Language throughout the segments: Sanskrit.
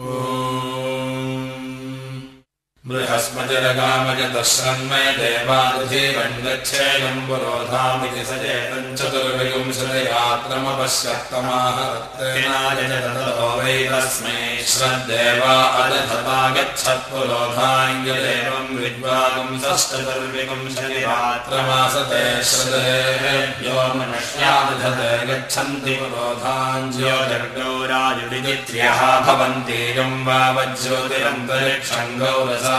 Om. बृहस्पतिरगामयतश्रन्मय देवादिधीरङ्गच्छेयम् पुरोधामिति स चेतम् चतुर्विगुंशतिरात्रमपश्यत्तमाहरत्तेनायजतो वै तस्मै श्रद्देवा अदधतागच्छत्पुरोधाङ्गदेवम् विद्वागुंसश्चतुर्विगुंशतिरात्रमासते श्रदेः यो मनुष्यादधते गच्छन्ति पुरोधाञ्ज्यो जर्गौरायुडिदित्र्यः भवन्ति गौरसा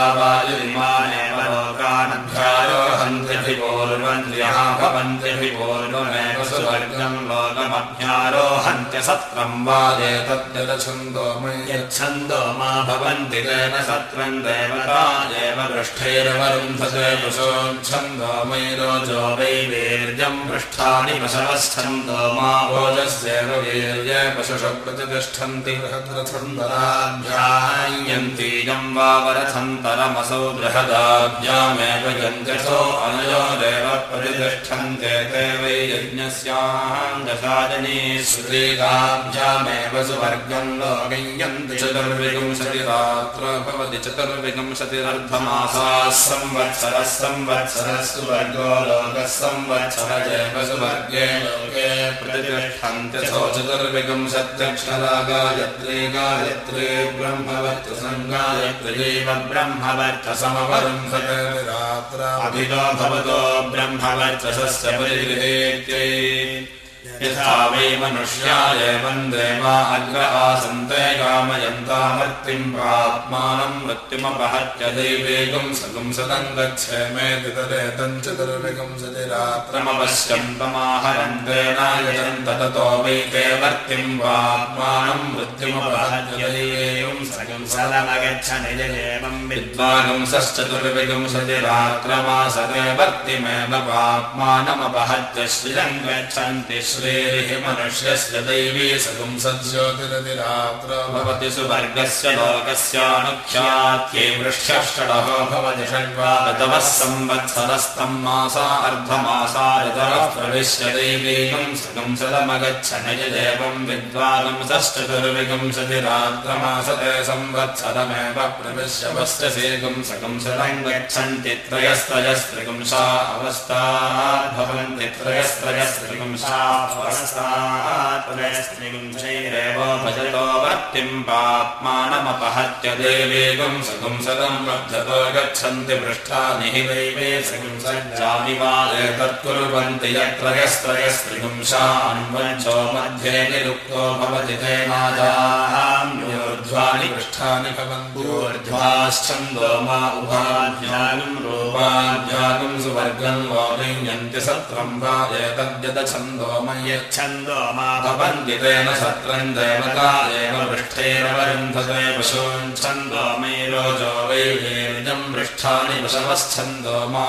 भवन्त्यभिपूर्वमेव सुवर्गम् लोकमभ्यारोहन्त्यसत्रम् वादेतद्यदछन्दो यच्छन्दो मा भवन्ति मयि रोजो वै वीर्यम् पृष्ठानि पशवच्छन्दो मा भोजस्यैव वीर्ये पशुष प्रतितिष्ठन्ति बृहद्रथुन्दराभ्यायन्तीयम् वावरथन्तरमसौ बृहदाभ्यामेव यन्त्यथो अनयोरेव प्रतितिष्ठन्ते ते वै यज्ञस्याङ्गसाजनी श्रुतीकाभ्यामेव सुवर्गम् लोकयन्ति चतुर्विंशतिरात्र भवति चतुर्विंशतिरर्धमासाः संवत्सरः संवत्सरः सुवर्गो लोकः संवत्सर एव सुवर्गे लोके प्रतितिष्ठन्त्यथो चतुर्विंशत्यक्षरा गायत्री गायत्री ब्रह्मवर्तसङ्गायत्र्यैव ब्रह्मवर्तसमवरुन्धते रात्र अभितो भवतो ब्रह्मवर्चसस्य परिगृहेत्यै यथा वै मनुष्या एवम् देवा अग्र आसन्ते कामयन्तामर्तिम् प्रात्मानम् मृत्युमपहत्य दैवेगम् सगुंसदम् गच्छेमे तितरेतम् चतुर्विगुंसतिरात्रमवश्यम् तमाहरन्ते नायजन्त ततो वै ते वर्तिम् वात्मानम् मृत्युमपहत्य दैवेगम् सगुंसदमगच्छ निजयेवम् विद्वागुंसश्चतुर्विगुंसतिरात्रमासते वर्तिमेव पात्मानमपहत्य श्रियम् गच्छन्ति श्री मनुष्यस्य दैवी सगुंसज्योतिरतिरात्र भवति सुवर्गस्य लोकस्यानुख्यात्यै वृक्षषडः भवति षड्वागतवः संवत्सरस्तम् मासा अर्धमासा ऋतरः प्रविश्य दैवीकम् सगुंसदमगच्छ नयदेवम् विद्वागंसश्चतुर्विगुंसतिरात्रमासते संवत्सरमेव प्रविश्य वस्त्रसेगुं सगुंसदम् गच्छन्ति त्रयस्त्रयस्त्रिगुंसा अवस्था। भवन्ति त्रयस्त्रयस्त्रिगुंसा भजतो वर्तिम् पाप्मानमपहत्य देवेगम् सगुंसदम् लब्धतो गच्छन्ति पृष्ठानि हि दैवे सगुंसज्जानिवादे तत्कुर्वन्ति यत्रयस्त्रयस्त्रिगुंशान्वञ्चो मध्ये निरुक्तो भवति तेनाजाहाम्योर्ध्वानि पृष्ठानि भवन्त्योर्ध्वाश्छन्दो मा उभाज्ञागम् रूपाज्ञागम् सुवर्गम् लोकयन्ति सत्रम् वा एतद्यदछन्दो मयच्छन्दो मा भवन्ति तेन सत्रम् देवता एव पृष्ठैरवरुन्धते पशून्छन्दो मयि रोजो वै पृष्ठानि पशवच्छन्दो मा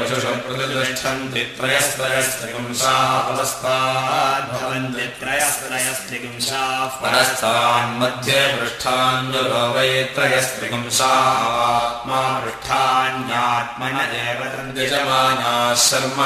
पशुषु प्रतितिष्ठन्ति त्रयस्त्रयस्त्रिगुंशाः परस्ताद्भवन्ति त्रयस्त्रयस्त्रिगुंशाः परस्तान्मध्ये पृष्ठाञ्जुलो वै त्रयस्त्रिगुंशाः आत्मा पृष्ठान्यात्मन एव शर्म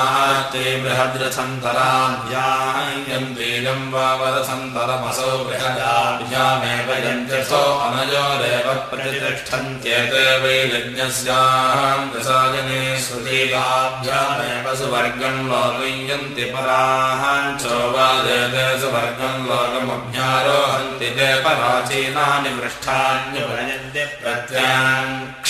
नह्यन्ते नाते बृहद्रथन्तराभ्यायम् वावरथन्तरमसौ बृहदाभ्यामेव यन्त्यथो अनयोरेव प्रतितिष्ठन्त्येते वै यज्ञस्याम् दशाजने श्रुतीकाभ्यामेव सुवर्गम् लोकयन्ति पराः चोवादेते सुवर्गम् लोकमभ्यारोहन्ति ते पराचीनानि पृष्ठान्यपरयन्ति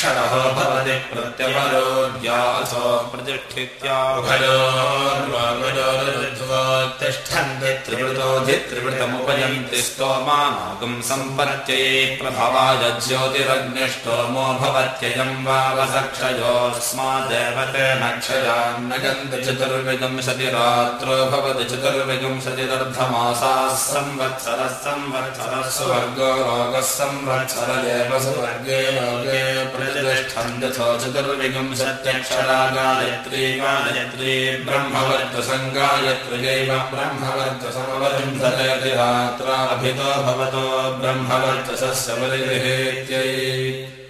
प्रत्याङ्क्षरः भवति प्रत्यवरोऽसो प्रतिष्ठित्यातिष्ठन्ति त्रिवृतोधि त्रिवृतमुपयन्ति स्तोमानागम् सम्पत्यै प्रभवाय ज्योतिरग्निष्टोमो भवत्ययम् वावसक्षयोऽस्मादेव तेन क्षयान्न गन्ति चतुर्विगंशति रात्रो भवति चतुर्विगंशतिरर्धमासाः संवत्सरः संवत्सरः सुवर्गो रोगः संवत्सर एव सुवर्गे लोके प्रतिष्ठन्त्यथो चतुर्विगंशत्यक्षरा गायत्री गायत्री ब्रह्मवर्तसङ्गायत्र्यैव ब्रह्मवर्तसमवरुन्धते रात्राभितो भवतो ब्रह्मवर्चसस्य परिगृहेत्यै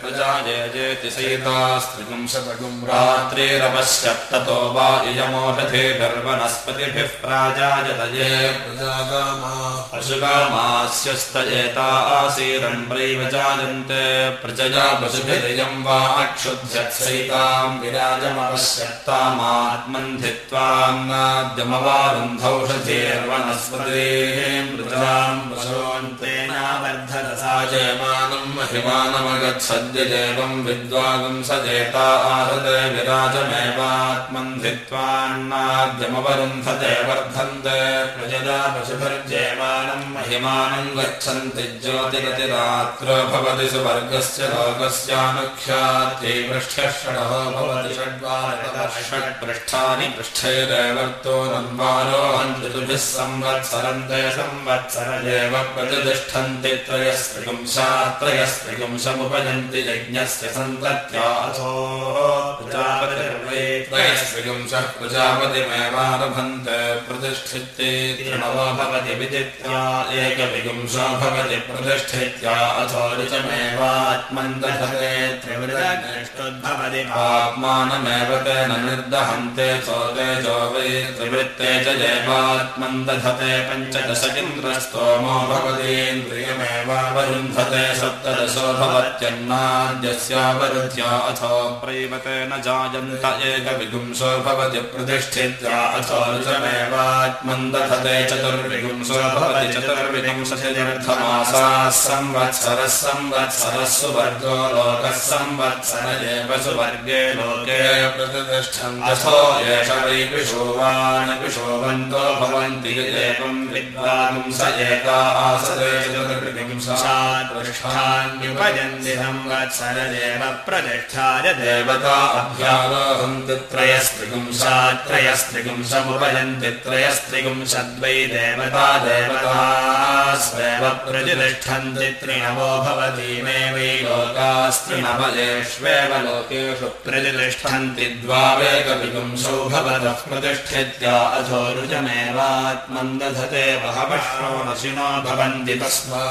प्रजायेति सैतास्त्रिपुंशतगुम् रात्रिरपश्यत्ततो वा इयमोषधेभिर्वनस्पतिभिः प्राजायतये प्रजागामा पशुकामास्यस्त एता आसीरन् प्रैव जायन्ते प्रजया पशुभिरियम् वा अक्षुध्यत्सैताम् विराजमपश्यत्तामात्मन्धित्वान्नाद्यमवारुन्धौषधेर्वनस्पतेः मृताम् पशोन्तेनावर्धरसा जयमानम् महिमानमगत्सद्य देवम् विद्वागम् स जेता आहते विराजमेवात्मन्धित्वान्नाद्यमवरुन्धते वर्धन्ते प्रजदा पशुभिर्जयमानम् महिमानम् गच्छन्ति ज्योतिरतिरात्र भवति सुवर्गस्य लोकस्यानुख्यात्यै पृष्ठः षडः भवति षड्वारतः षट्पृष्ठानि पृष्ठैरेवर्तो नन्वारोहन्ति तुभिः संवत्सरन्ते संवत्सरदेव प्रतिष्ठन्ति त्रयस्त्रिगुंशात्रयस्त्रिगुंशमुपयन्ति यज्ञस्य सन्तत्याथो त्रयस्त्रिगुंशः प्रजापतिमेवारभन्ते प्रतिष्ठित्ये तृणवो भवति विदित्या एकविगुंशो भवति प्रतिष्ठित्या अथो ऋचमेवात्मन्दधते त्रिवृतभवति आत्मानमेव तेन निर्दहन्ते चोते जो वै त्रिवृत्ते च देवात्मन्दधते पञ्चदशकिन्द्रस्तोमो भवतीन्द्रियमेवावरुन्धते सप्तदशो भवत्यन्नाद्यस्यावरुध्या अथो प्रैवते न जायन्त एकविगुंसो भवति प्रतिष्ठित्या अथो ऋचमेवात्मन्दधते चतुर्विगुंसो भवति चतुर्विगुंशतिर्थमासाः संवत्सरः संवत्सरः सुवर्गो लोकः संवत्सर एव सुवर्गे लोके प्रतिष्ठन्तो। एष वै विशोवान् विशोवन्तो भवन्ति एवम् विद्वांस चतुर्विंशात्पृष्ठान्युपयन्ति संवत्सरदेव प्रतिष्ठाय देवता अभ्यारोहन्ति त्रयस्त्रिगुंशात्त्रयस्त्रिगुंशमुपयन्ति त्रयस्त्रिगुंशद्वै देवता देवता स्वेव प्रतिष्ठन्ति त्रिणवो भवति मे वै लोकास्त्रिनवयेष्वेव लोकेषु प्रतिष्ठन्ति द्वावेकविगुंसौ भवतः प्रतिष्ठित्या अथो रुजमेवात्मन्दधते बहवः श्रोणशिनो भवन्ति तस्मा।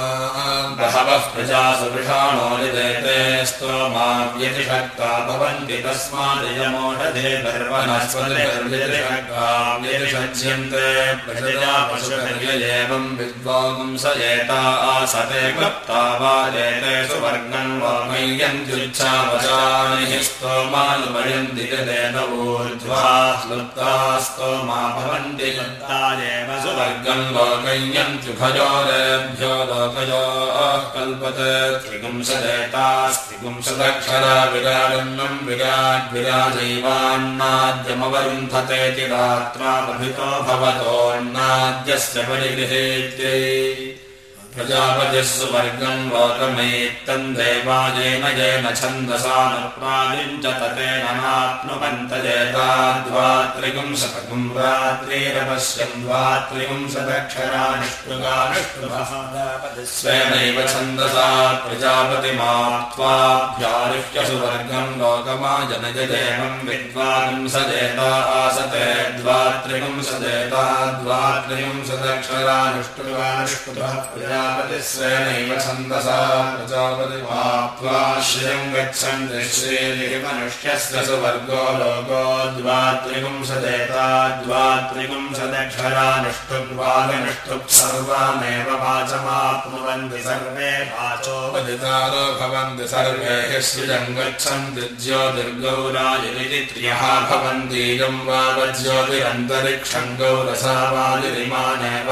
बहवः प्रजासु वृषाणो निदेते स्तोमाव्यतिषक्ता भवन्ति तस्मादियमोषधे गर्वनस्पतिर्व्यतिषक्ता व्यतिषज्यन्ते। प्रजया पशुभिर्येवम् विद्वागुंस एता आसते क्लप्ता वा एते सुवर्गम् वा मय्यन्त्युच्छावचानिः स्तोमानुमयन्ति तेन ऊर्ध्वा क्लुप्ता स्तोमा भवन्ति क्लुप्तादेव सुवर्गम् लोकय्यन्त्युभयोरेभ्यो लोकयोः कल्पते त्रिगुंसदेतास्त्रिगुंसदक्षरा विराजन्नम् विराट् विराजैवान्नाद्यमवरुन्धतेति रात्रामभितो भवतोऽन्नाद्यस्य परिगृहेत्यै प्रजापतिः सुवर्गम् लोकमेत्तम् देवायेन येन छन्दसानुप्रादिम् च ततेन नाप्नुवन्त जेताद्वात्रिगुंशतगुम् रात्रिरपश्यन् द्वात्रिगुंशदक्षरानिष्टुगानिष्टुभः स्वेनैव छन्दसा प्रजापतिमाप्त्वाभ्यारुह्य सुवर्गम् लोकमाजनजदेवम् विद्वागुंसदेता आसते द्वात्रिगुंसदेता द्वात्रिगुंशदक्षरानिष्टुगानिष्टुभः प्रजा प्रजापतिस्वेनैव छन्दसा प्रजापतिमाप्त्वा श्रियम् गच्छन्ति श्रीमनुष्यस्य सुवर्गो लोको द्वात्रिपुंसदेता द्वात्रिपुंसदक्षरानुष्टुप्वागनुष्टुप् सर्वामेव वाचमाप्नुवन्ति सर्वे वाचो वदितारो भवन्ति सर्वे श्रियम् गच्छन्ति ज्योतिर्गौरायुरिति त्र्यः भवन्तीयम् वावज्योतिरन्तरिक्षम् गौरसा वायुरिमानेव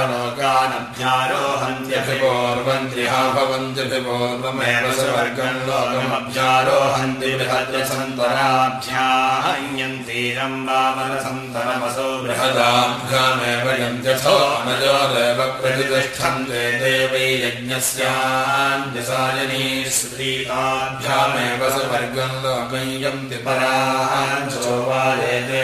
लोकानभ्यारोहन्त्यभिपूर्वन्त्रिहा भवन्त्यभिपूर्वमेव सुवर्गम् लोकमभ्यारोहन्ति बृहद्रसन्तराभ्याहन्यन्तीरम् वामनसन्तरमसो बृहदाभ्यामेव यन्त्यथो अनजोदेव प्रतिष्ठन्ते देवै यज्ञस्यान्यसायनी श्रीताभ्यामेव सुवर्गम् लोकम् यन्ति पराञ्चो वा लोकमभ्यारोहन्ति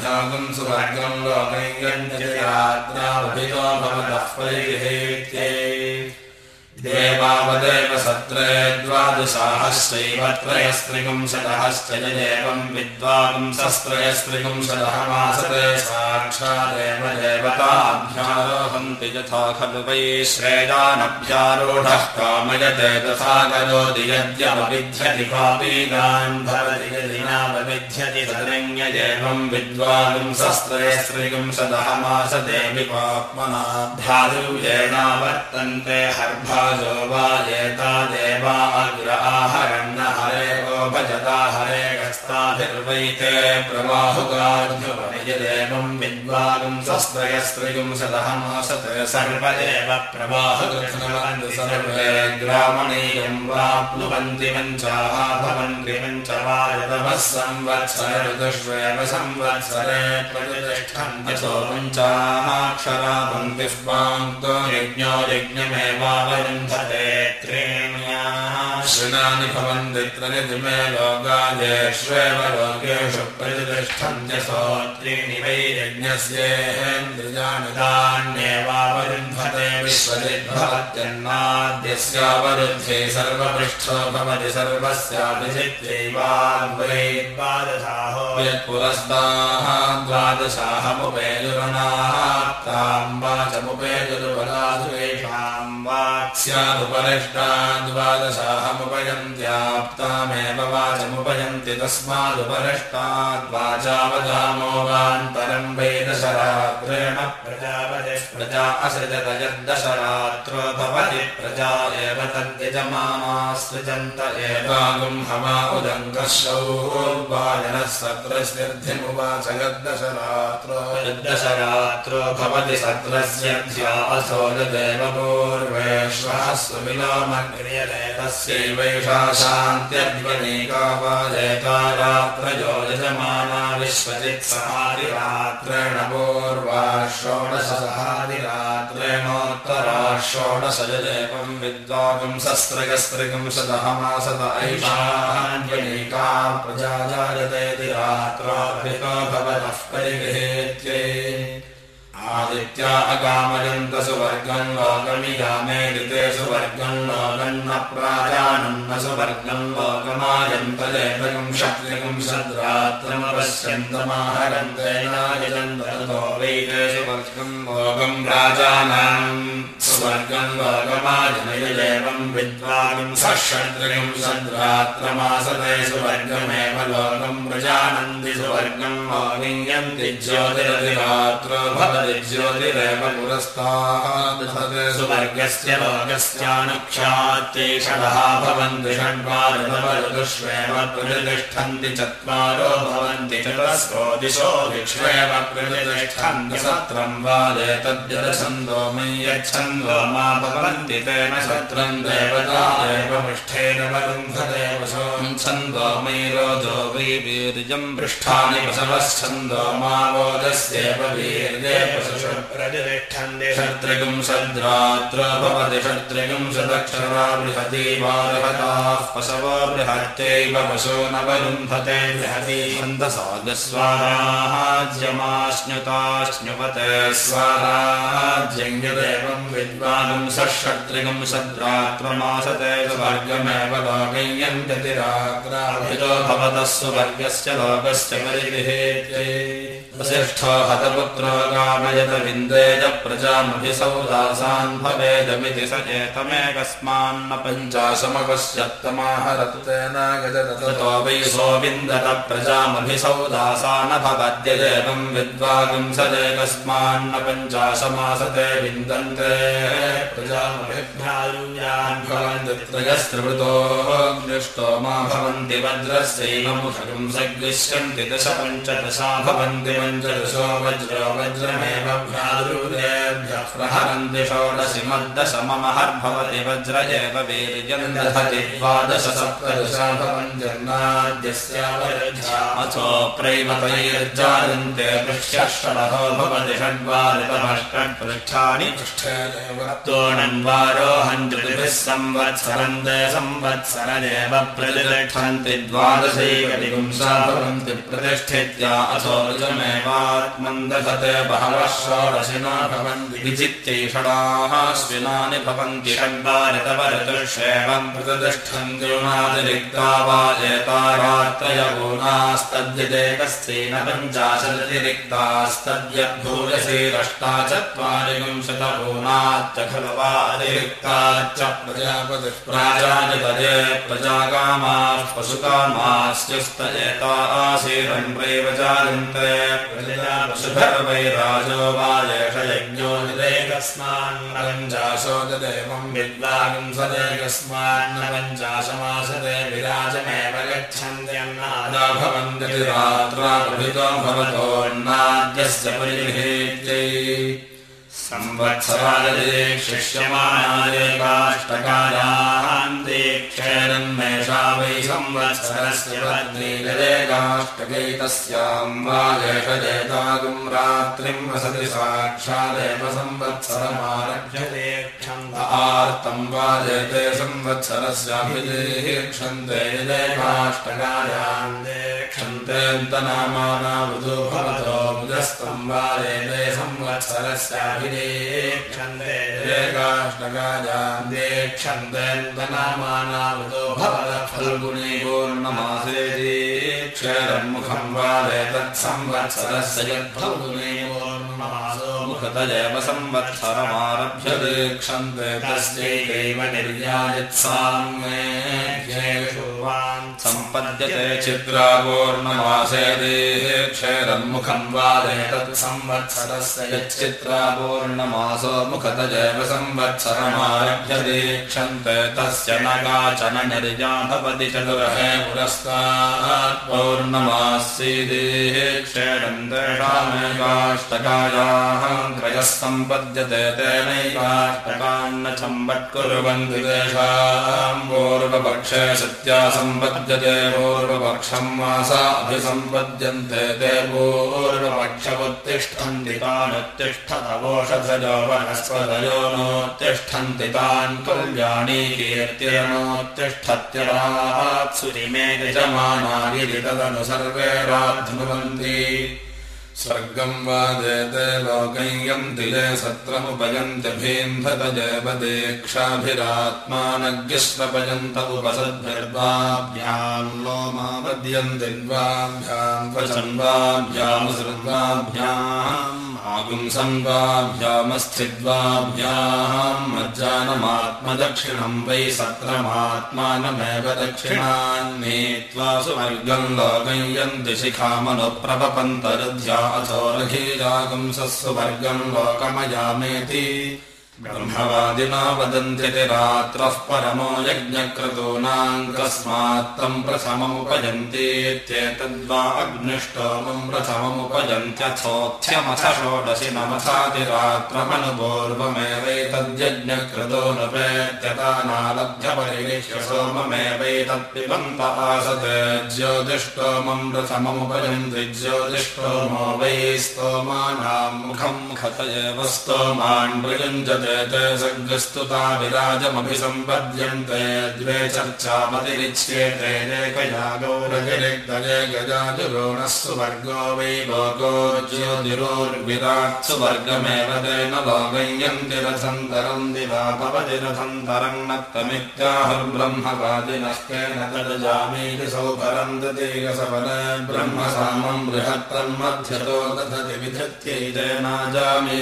सुवर्गम् लोकैयञ्जयात्राभितो भवतः परिगृहेत्ये देवावदेव सत्रे द्वादशाहश्चैव त्रयस्त्रिपुंशदहश्च यदेवम् विद्वांसस्त्रयस्त्रिपुंशदः मासते साक्षादेव देवताभ्यारोहन्ति यथा खलु वै श्रेयानभ्यारूढः कामयते तथा करोति यद्यमविध्यति कापीगान् भवति यदि नावविध्यति तदरण्यदेवम् विद्वांसस्त्रयस्त्रिपुंशदः मासते विपात्मनाभ्यादुर्येणावर्तन्ते हर्भा वा एता देवा अग्र आहरण्य हरे भजता हरे कस्ताभिर्वैते प्रवाहुकार्जुवयदेवम् विद्वागम् सस्त्रयस्त्रियुम् सदः मासत सर्वदेव प्रवाहुकृष्णवन्तु सर्वे ग्रामणीयम् वाप्नुवन्ति मञ्चाः भवन्ति मञ्चवायतमः संवत्सर ऋतुष्वेव संवत्सरे प्रतिष्ठन्त्यसो पञ्चाक्षरा वन्ति स्वाङ्क्तो यज्ञो यज्ञमेवावयम् शृणानि भवन्ति त्रिनिधिमे लोकादेष्वेव लोकेषु प्रतिष्ठन्त्यसो त्रीणि वै यज्ञस्येन्द्रियानिदान्येवावरुन्धते विश्वजिद्भवत्यन्नाद्यस्यावरुद्धे सर्वपृष्ठो भवति सर्वस्याभिजित्यैवाद्वैद्वादशाहो। यत्पुरस्ताः द्वादशाहमुपेजुरनाः ताम् वाचमुपेजुरुबलासुषाम् वाक्स्यादुपरिष्टा द्वादशाहमुपयन्त्याप्तामेव वाचमुपयन्ति तस्मादुपरिष्टाद्वाचावधामोगान् परम् वैदशरात्रेण प्रजापति प्रजा असृजत यद्दशरात्रो भवति प्रजा एव तद्यजमाना सृजन्त एवागुम् हवा उदङ्गशौर्वायनः सत्रस्यर्थिमुवाच यद्दशरात्रो यद्दशरात्रो भवति सत्रस्य ध्यासो यदेव पूर्वेष्वः सुविलोमक्रियते तस्यैवैषा शान्त्यद्वनेका वा जयकारात्रयो यजमाना विश्वजित्सहादिरात्रेण पूर्वा षोडशसहादिरात्रेणोत्तरा षोडशजदेवम् विद्वागम् सस्त्रगस्त्रिगम् शतहमासत ऐषान्यनेका प्रजा जायते रात्राभिको भवतः परिगृहेत्यै आदित्या अकामयन्त सुवर्गम् लोकमिगामे ऋते सुवर्गम् लोकन्न प्राजानन्न सुवर्गम् लोकमायन्त देवकम् शक्तिकम् सद्रात्रमपश्यन्तमाहरन्तेनायजन्तो वैते सुवर्गम् लोकम् राजानाम् सुवर्गम् लोकमाजनय देवम् विद्वागम् सषड्रिकम् सद्रात्रमासते सुवर्गमेव लोकम् प्रजानन्ति सुवर्गम् लोकियन्ति ज्योतिरतिरात्रो भवति ज्योतिरेव पुरस्तात् सुवर्गस्य लोकस्यानुक्षात्यैषडः भवन्ति षड्वादवऋतुष्वेव प्रतिष्ठन्ति चत्वारो भवन्ति चतस्रो दिशो विक्ष्वेव प्रतिष्ठन्ति सत्रम् वादेतद्यदछन्दो मयि यच्छन्दो मा भवन्ति तेन एव पृष्ठेन वशोम् छन्दो वीर्यम् पृष्ठानि सद्रात्र भवति षट्त्रिगुं सदक्षरा बृहती वा बृहताः पशवो बृहत्यैव पशो वरुन्धते बृहती छन्दसागस्वाराज्यमाश्नुताश्नुपते स्वाराज्यङ्गदेवम् विद्वागुं षट्त्रिगुं सद्रात्रमासते सुवर्गमेव लोकय्यन्त्यतिरात्राभितो भवतः सुवर्गस्य लोकस्य परिगृहेत्यै हतपुत्रो कामयत विन्देज प्रजामभिसौदा सौदासान् भवेदमिति स एतमेकस्मान्न पञ्चाशमपश्यत्तमाह रक्तेन ततो वै सोऽविन्दत प्रजामभिसौदासान भवद्यदेवम् विद्वागुं स एकस्मान्न पञ्चाशमासते विन्दन्ते प्रजामभिभ्यायुयान् भवन्ति त्रयस्त्रिवृतोऽग्निष्टो मा भवन्ति वज्रस्यैवमुखगुं सग्विष्यन्ति दश पञ्चदशा भवन्ति पञ्चदशो वज्रो वज्रमेव भ्रादुरेभ्यः प्रहरन्ति षोडशि मद्दशममहर्भवति वज्र एव वीर्यम् दधति द्वादश सप्तदशा भवन्त्यन्नाद्यस्यावरध्या अथो प्रैवतैर्जायन्ते पृष्ठः षडहो भवति षड्वारितमष्टपृष्ठानि तोणन्वारोहन् त्रिभिः संवत्सरन्ते संवत्सरदेव प्रतिष्ठन्ति द्वादशैकलिपुंसा भवन्ति प्रतिष्ठित्या अथो रुजमेवात्मन् दधते बहवः षोडशिना भवन्ति विचित्यैषणाः स्विनानि भवन्ति गुणातिरिक्ता वा एतारात्रयगुणास्तद्यदेकस्येन पञ्चाशदतिरिक्तास्तद्यद्भूयसेरष्टा चत्वारि विंशतगुणाच्च खलु वा अतिरिक्ताच्च प्रजापतिः प्राजानिपदे प्रजाकामाः पशुकामास्युस्त एता आसीरन् प्रैव जायन्ते पशुभर्वै राजो वा विद्वागं सदेकस्मान्न पञ्चाशमासते भवन्ति रात्रा प्रभितो भवतोन्नाद्यस्य परिगृहेत्यै शिष्यमाणाय काष्टकायान् दीक्षेरन्मेषा वै संवत्सरस्य पत्नीकाष्टकैतस्याम् वा एषदेतागुम् रात्रिम् वसति साक्षादेव संवत्सरमारभ्यते आर्तम् वा एते संवत्सरस्याभिदेक्षन्ते यदे काष्टकायान् देक्षन्तेऽन्तनामानावृतो भवतो बुधस्तम् वा एते संवत्सरस्याभिदे क्षन्दे काष्टकायान् देक्षन्तेऽन्तनामानावृतो भवत फल्गुणी पूर्णमासे दीक्षरन्मुखम् वा एतत्संवत्सरस्य यत्फल्गुणी पूर्णमासो संवत्सरमारभ्य दीक्षन्ते तस्यैकैव निर्यायत्साङ्गेषु सम्पद्यते चित्रापूर्णमासे दीक्षेरन्मुखम् वा एतत्संवत्सरस्य यच्चित्रापूर्णमासो मुखतजेव संवत्सरमारभ्य दीक्षन्ते तस्य न काचन निर्या भवति चतुरहे पुरस्तात् पौर्णमासी दीक्षेरन्तेषामेकाष्टकायाः त्रयः सम्पद्यते तेनैकाष्टकान्न सम्पत्कुर्वन्ति तेषाम् पूर्वपक्षे सत्या सम्पद्यते पूर्वपक्षम् मासा अभिसम्पद्यन्ते ते पूर्वपक्षमुत्तिष्ठन्ति वनस्पतयो नोत्तिष्ठन्ति तान् कल्याणी कीर्तिरनोत्तिष्ठत्यरात्सुरिमे यजमानागिरि तदनु सर्वे राध्नुवन्ति स्वर्गम् वादेते लोकयन्ति ये सत्रमुपयन्त्यभीन्धतजेव दीक्षाभिरात्मानज्ञस्वपयन्त उपसद्भिर्वाभ्याम् लोमापद्यन्ति द्वाभ्याम् वचन्वाभ्यामुसृद्वाभ्याम् आगुंसङ्गाभ्यामस्थिद्वाभ्याम् मज्जानमात्मदक्षिणम् वै सत्रमात्मानमेव दक्षिणान्नीत्वा सुवर्गम् लोकयन्ति शिखामनुप्रपन्तरुध्या अथो रघीरागुंसस्वर्गम् लोकमयामेति ब्रह्मवादिना वदन्ति ते रात्रः परमो यज्ञक्रतूनाम् कस्मात्तम् प्रथममुपजन्तीत्येतद्वा अग्निष्टोमम् प्रथममुपजन्त्यथोऽथ्यमथ षोडशि नमथादिरात्रमनुभूर्वमेवैतद्यज्ञक्रतो नपेत्यतानालभ्यपरिगृह्य सोममेवैतत्पिबन्त आसते ज्योतिष्टोमम् प्रथममुपजन्ति ज्योतिष्टोमो वै मुखत एव स्तोमान् प्रयुञ्जते ते सर्गस्तुता विराजमभिसम्पद्यन्ते द्वे चर्चामतिरिच्येते गौरगिरिग्दये गजाजुरोणः सुवर्गो वै लोको ज्योतिरोर्विराट् सुवर्गमेव तेन लोकयन्ति रथन्तरम् दिवा भवति रथन्तरम् नक्तमित्याहुर्ब्रह्मवादिनस्तेन तदजामीति सौभरम् दतीयसफल ब्रह्मसामम् बृहत्तन्मध्यतो दधति विधत्यैतेनाजामि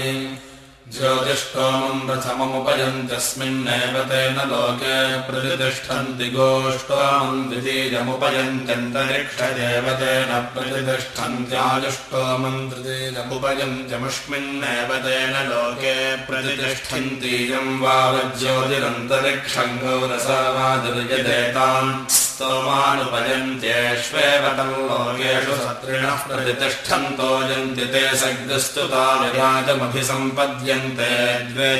ज्योतिष्टोमम् प्रथममुपयन्त्यस्मिन्नेव तेन लोके प्रतिष्ठन्ति गोष्टोमम् द्वितीयमुपयन्त्यन्तरिक्षदेव तेन प्रतिष्ठन्त्याजुष्टोमम् तृतीयमुपयन्त्यमुष्मिन्नेव तेन लोके प्रतिष्ठन्तीयम् वावज्योतिरन्तरिक्षम् गौरसवादिर्यदेताम् स्तोमानुपयन्त्येष्वेव तम् लोकेषु सत्रिणः प्रतिष्ठन्तो यन्ति ते सग्रस्तुता विराजमभिसम्पद्यन्ते द्वे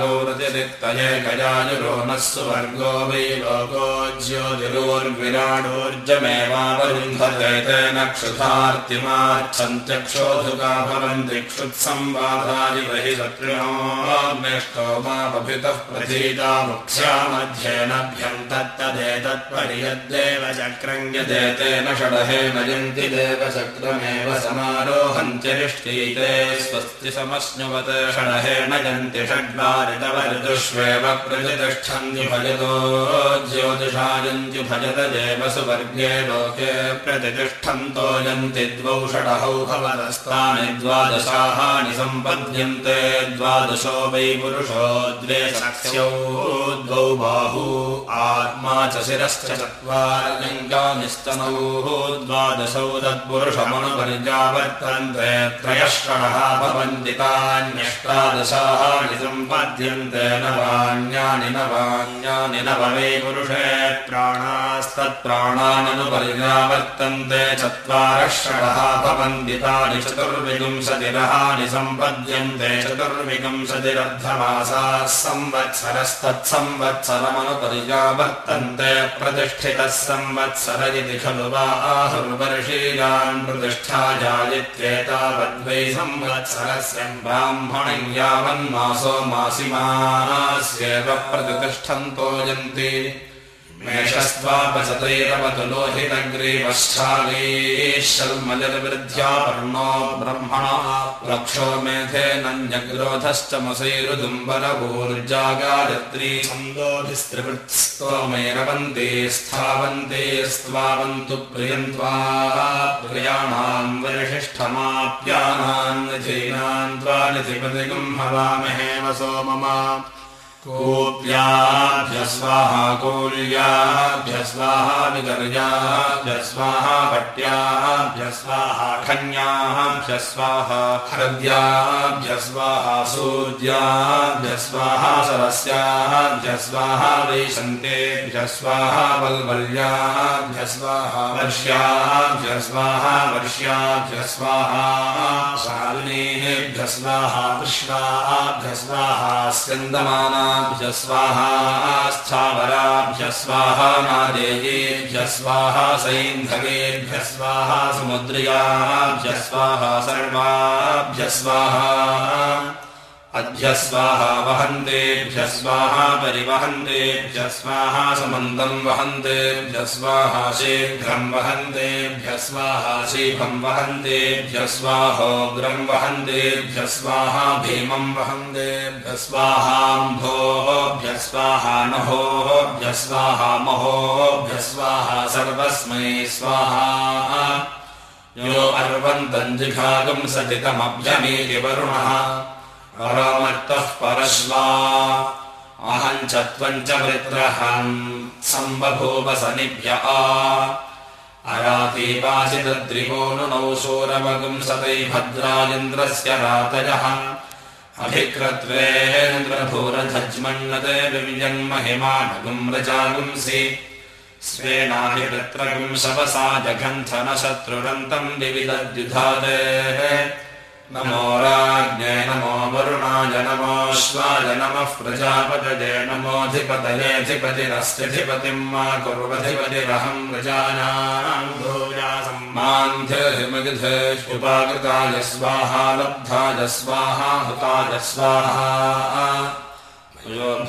गौरतिरिक्तयेकयायुरो नः सुवर्गो वै लोको ज्योतिरोर्विराडोर्जमेवावरुन्धते तेन क्षुधार्तिमाच्छन्त्यक्षोधुका भवन्ति क्षुत्संवादादिव हि सत्रिणोष्टो मापभितः प्रथीता मुख्या मध्येनभ्यम् तत्तदेतत्पर्यद्देव चक्रम् यदेतेन षडहेन यन्ति देवचक्रमेव समारोहन्त्यरिष्टीते स्वस्ति समश्नुवत् षडहेण यन्ति षड्वारितवऋतुष्वेव प्रतिष्ठन्ति भजतो ज्योतिषा यन्ति भजत देव सुवर्गे लोके प्रतिष्ठन्तो यन्ति द्वौ षडहौ भवदस्तानि द्वादशाहानि सम्पद्यन्ते द्वादशो वै पुरुषो द्वे सख्यौ द्वौ बाहू आत्मा च शिरश्च चत्वारलिङ्गानि स्तनौ द्वादशौ तत्पुरुषमनुपर्यावर्तन्ते त्रयः षडः भवन्ति तान्यष्टादशानि सम्पद्यन्ते नवान्यानि नवान्यानि नव वै पुरुषे प्राणास्तत्प्राणाननुपर्यावर्तन्ते चत्वारः षडः तानि चतुर्विंशतिरहानि सम्पद्यन्ते प्रतिष्ठितः संवत्सर इति खलु वा आहुर्वर्षीयान् जायित्येतावद्वै संवत्सरस्य ब्राह्मणम् यावन्मासो मासिमास्येव प्रतिष्ठन्तो यन्ति मेषस्त्वापचतैरवतु लोहितग्रीवश्चालीशल्मलिर्वृद्ध्यापर्णो ब्रह्मणा रक्षो मेधेनन्यग्रोधश्च मसैरुदुम्बरभूर्जागायत्री छन्दोभिस्त्रिवृत्स्तोमैरवन्ते स्थावन्ते स्त्वावन्तु प्रियन्त्वा प्रियाणाम् वरिशिष्ठमाप्यानान् निधीनान् त्वा निधिपतिगम् हवामहे वसो मम कोऽप्याभ्यस्वाहा कोल्याभ्यस्वाहा विगर्याभ्यस्वाहा भट्याभ्यस्वाहा खन्याभ्यस्वाहा हृद्याभ्यस्वाहा सूर्याभ्यस्वाहा सरस्याभ्यस्वाहा वैशन्तेभ्यस्वाहा वल्वल्याभ्यस्वाहा वर्ष्याभ्यस्वाहा वर्ष्याभ्यस्वाहा शालिनेभ्यस्वाहा विश्वाभ्यस्वाहा स्कन्दमाना स्वाहा स्थावराभ्य स्वाहा सैन्धवेभ्य स्वाहा समुद्र्याभ्य स्वाहा सर्वाभ्य स्वाहा अध्यस्वाहा वहन्तेभ्य स्वाहा परिवहन्तेभ्य स्वाहा समन्तम् वहन्तेभ्य स्वाहा शीघ्रम् वहन्तेभ्य स्वाहा शीघ्रम् वहन्तेभ्य स्वाहोग्रम् वहन्तेभ्य स्वाहा भीमम् वहन्तेभ्य स्वाहाम्भोभ्य स्वाहा नहोभ्य स्वाहा महोभ्य स्वाहा सर्वस्मै स्वाहा। यो अर्वन्तम् जिघागम् सतितमभ्यमीति वरुणः परमर्तः परश्वा अहम् च त्वम् च वृत्रहम् सम्बभूवसनिभ्य अरातीवासितद्रिवो नुनौ शूरवगुंसतै भद्राजेन्द्रस्य रातयः। अभिक्रत्वेन्द्रभूरधज्मन्नते विव्यन्महिमानगुम् रजागुंसि स्वेनाभिवृत्रगुम् शवसा जघन्थनशत्रुरन्तम् विविदद्युधादेः नमो राज्ञे नमो वरुणाय नमोऽश्वाय नमः प्रजापतये नमोऽधिपतयेऽधिपतिरस्त्यधिपतिम् मा कुर्वधिपतिरहम् प्रजानाम् स्वाहा लब्धाय स्वाहा हुताय स्वाहा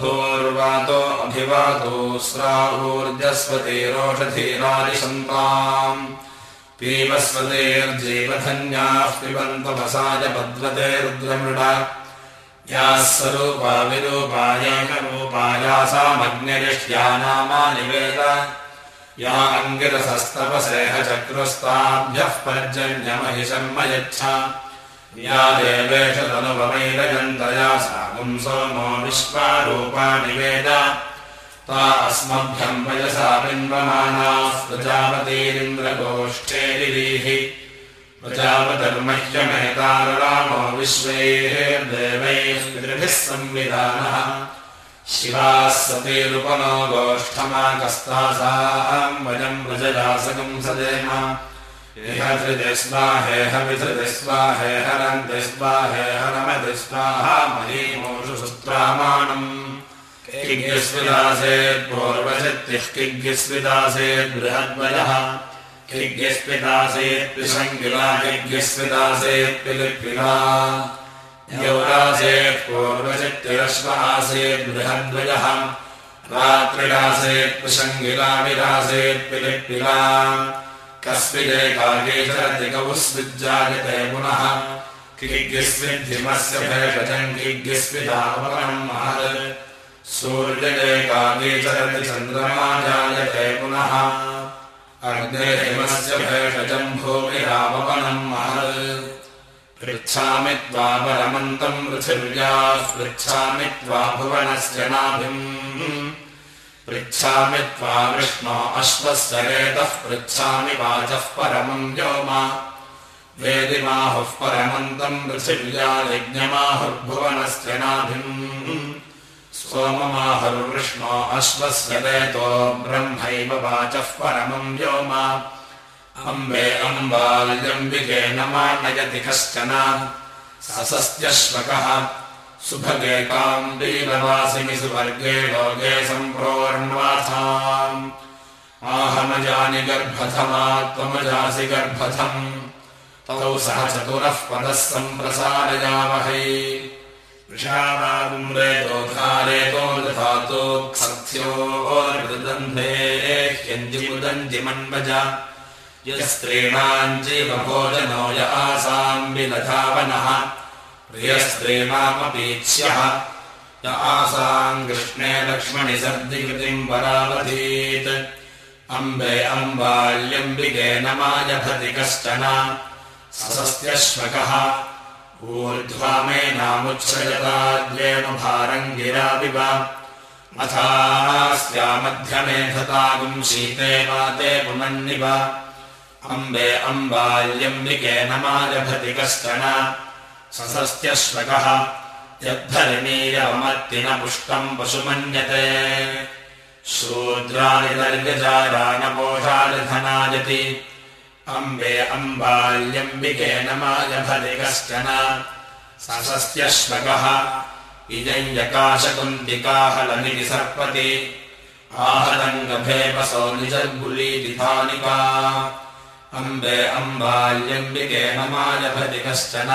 भूर्वातो अभिवातो स्रावूर्जस्वतीरोषधीरादिशन्ताम् पीवस्वतेर्जीवधन्याः पिबन्तमसाय भद्रते रुद्रमृड। याः स्वरूपा विरूपायैकरूपायासामग्निरिष्ट्या नामानि वेद या अङ्गिरसस्तपसेह चक्रुस्ताभ्यः पर्जन्यमहिषम् यच्छ या देवेषु तनुभवैरजन्तया सागुम् सोमो विश्वारूपाणि वेद अस्मभ्यम् वयसा प्रजापतीरिन्द्रगोष्ठेरिरीः प्रजापतिर्मह्यमेताररामो विश्वैः देवैः पितृभिः संविधानः। शिवाः सतीरुपनो गोष्ठमाकस्तासाम् वयम् व्रजयासकम् सदेम। हेह धृति स्वाहेह विधृति स्वाहेह रन्ति स्वाहेह रमति स्वाहा महीमोषु सुत्रामाणम् किज्ञस्विदासेत्पूर्वशक्तिः किज्ञस्विदासेत् बृहद्वयः किज्ञस्विदासेत् पिशङ्गिला किज्ञस्विदासेत् पिलिपिला यौरासेत् पूर्वशक्तिरश्व आसेत् बृहद्वयः रात्रिरासेत् पिशङ्गिला विरासेत् पिलिपिला कस्मिदेकागे चरतिकौस्विज्जायते पुनः किज्ञस्विद्धिमस्य भेषजम् किज्ञस्विदापकम् महत् सूर्यदेकागे चरति चन्द्रमा जायते पुनः अग्निहिमस्य भेषजम् भूमिरापवनम् महत् पृच्छामि त्वा परमन्तम् पृथिव्याः पृच्छामि त्वा भुवनस्य नाभिम्। पृच्छामि त्वा विष्णो अश्वस्य रेतः पृच्छामि वाचः परमम् व्योम। वेदिमाहुः परमन्तम् पृथिव्या यज्ञमाहुर्भुवनस्य नाभिम् सोममाहुर्विष्णो अश्वस्य रेतो ब्रह्मैव वाचः परमम् व्योम। अम्बे अम्बाल्यम्बिके न मानयति कश्चन। सस्त्यश्वकः सुभगे काम्बीरवासिनि सुवर्गे लोके सम्प्रोर्ण्वाथाम् आहमजानि गर्भथमा त्वमजासि गर्भथम् तौ सह चतुरः पदः सम्प्रसारयामहै जीवभोजनो य आसाम् विलधावनः प्रियस्त्रीणामपीक्ष्यः। य आसाम् कृष्णे लक्ष्मणि सर्दिकृतिम् परावधीत् अम्बे अम्बाल्यम्बिके न मायभति कश्चन। सस्त्यश्वकः ऊर्ध्वा मे नामुच्छ्रयताद्येणुभारम् गिराविव अथास्यामध्यमे धतागुम् शीते वाते पुनन्निव। अम्बे अम्बाल्यम्बिके न मायभति कश्चन। सस्त्यश्वकः यद्धरणीयमत्ति न पुष्टम् पशुमन्यते। शूद्राणि दर्गजाराणपोषालिधनायति अम्बे अम्बाल्यम्बिके न मायभति कश्चन। सस्त्यश्वकः इजय्यकाशकुन्तिकाहलमिति सर्पति। आहदङ्गभेपसो निजर्गुलीतिथानिका अम्बे अम्बाल्यम्बिके न मायभति कश्चन।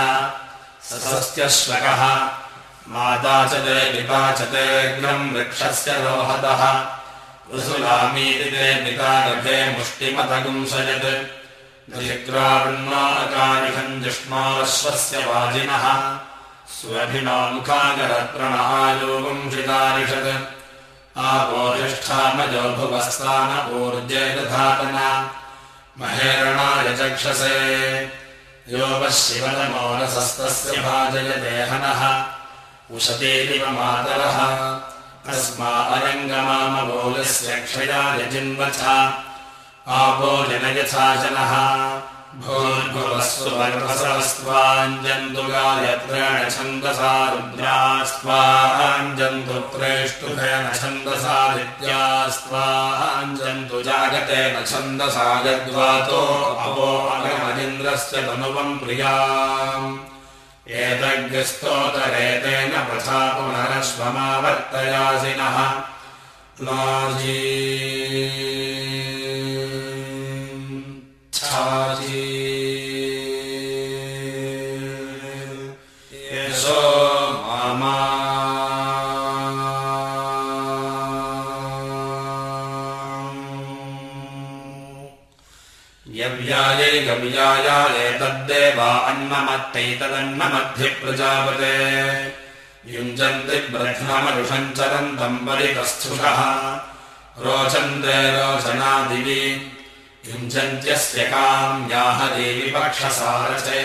सस्त्यश्वकः माता च ते पिता च तेऽग्रम् वृक्षस्य ऋसुलामीति ते पिता गभे मुष्टिमतगुंसयत् धिग्रावृण्वाकारिहम् जिष्माश्वस्य वाजिनः। स्वभिनो मुखागरत्रणहायोगुम् शितारिषत् आपोजिष्ठामजो भुवस्तानपूर्जे दधातन महेरणाय चक्षसे। यो वः शिवनमोरसस्तस्य भाजयदेहनः उशतेरिव मातरः तस्मा अरङ्गमामबोलस्य क्षया यजिन्वथ आपो जनयथा जनः। भूर्भुवस्वसरस्त्वाञ्जन्तु गायत्रेण छन्दसा रुद्रास्त्वाञ्जन्तु प्रेष्टुभेन छन्दसा विद्यास्त्वाञ्जन्तु जागतेन छन्दसा यद्वातो अवो अगमनिन्द्रस्य तनुवम् प्रियाम्। एतज्ञस्तोतरेतेन पथा पुनरश्वमावर्तयासिनः लाजी छाजी यव्याये गव्यायाले तद्देवा अन्नमत्तैतदन्नमद्धि प्रजापते। युञ्जन्ति ब्रह्ममरुषम् चरन्तम् परितस्थुषः रोचन्ते रोचनादिवि युञ्जन्त्यस्य काम्याह देवि पक्षसारचे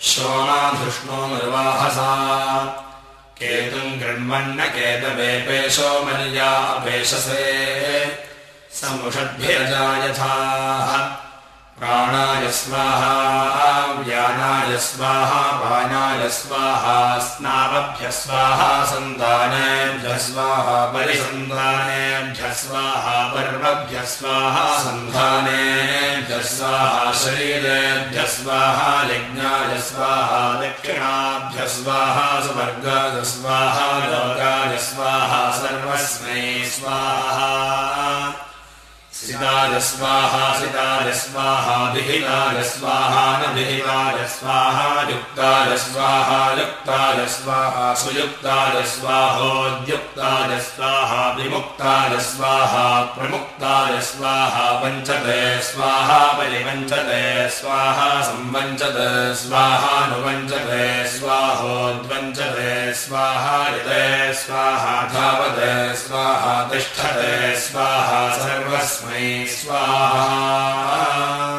शोणाधृष्णो निर्वाहसा। केतुम् गृह्मण्य केतवेपेशो मर्यापेशसे समुषद्भिरजायथाः प्राणाय स्वाहा व्यानाय स्वाहा पानाय स्वाहा स्नावभ्य स्वाहा सन्तानेभ्य स्वाहा परिसन्तानेभ्य स्वाहा पर्वभ्य स्वाहा सन्तानेभ्य स्वाहा शरीरेभ्य स्वाहा यज्ञाय स्वाहा दक्षिणाभ्य स्वाहा सुवर्गाय स्वाहा लोकाय स्वाहा सर्वस्मै स्वाहा सिताय स्वाहा सिताय स्वाहा विहिताय स्वाहा न विहिताय स्वाहा युक्ताय स्वाहा युक्ताय स्वाहा सुयुक्ताय स्वाहोद्युक्ताय स्वाहा विमुक्ताय स्वाहा प्रमुक्ताय स्वाहा वञ्चते स्वाहा परिवञ्चते स्वाहा संवञ्चते स्वाहानुवञ्चते स्वाहोद्वञ्चते स्वाहा यते स्वाहा धावते स्वाहा तिष्ठते स्वाहा तस्मै स्वाहा।